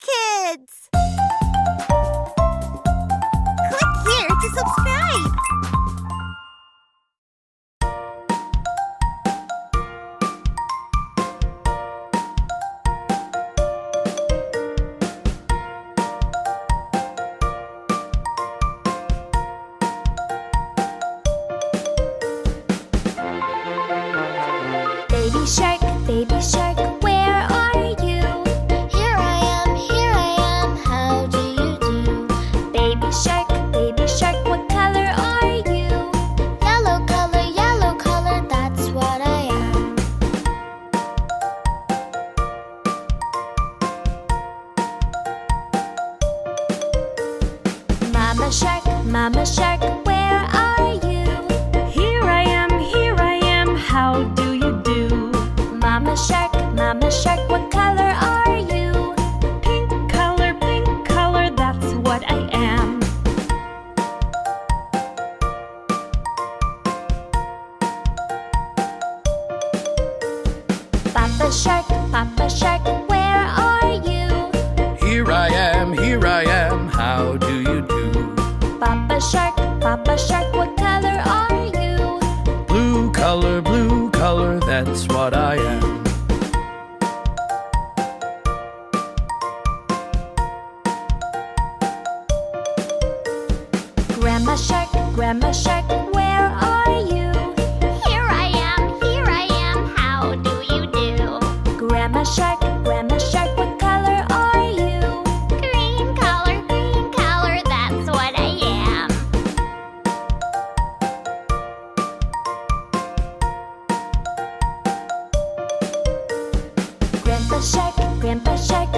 Kids! Click here to subscribe. Baby shark, Mama shark, mama shark, where are you? Here I am, here I am, how do you do? Mama shark, mama shark, what color are you? Pink color, pink color, that's what I am. Papa shark, papa shark, color, blue color, that's what I am. Grandma shark, grandma shark, where are you? Here I am, here I am, how do you do? Grandma shark, Grandpa shark, grandpa shark,